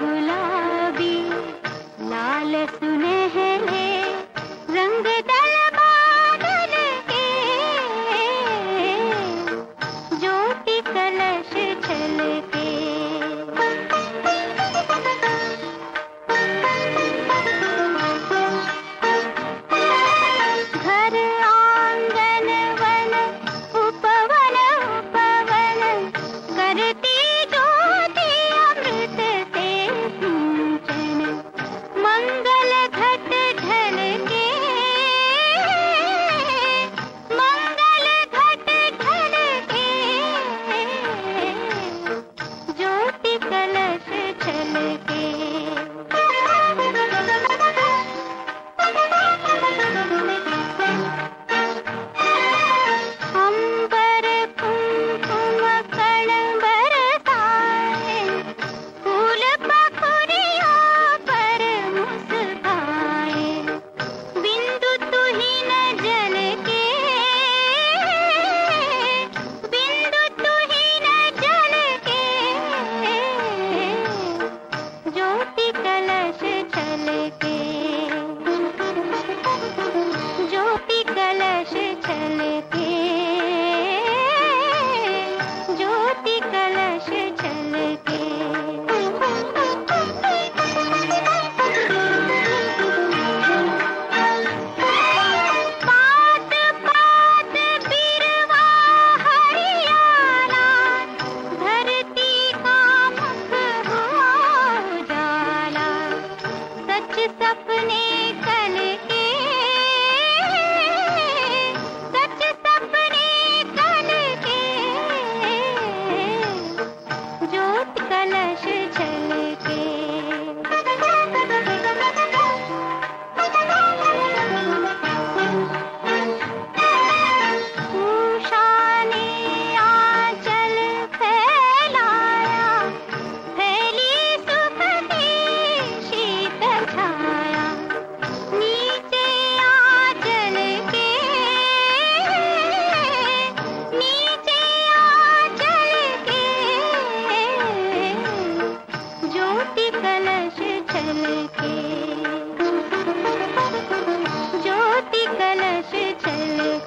गुलाबी लाल सुने रंग डाला कलश चले।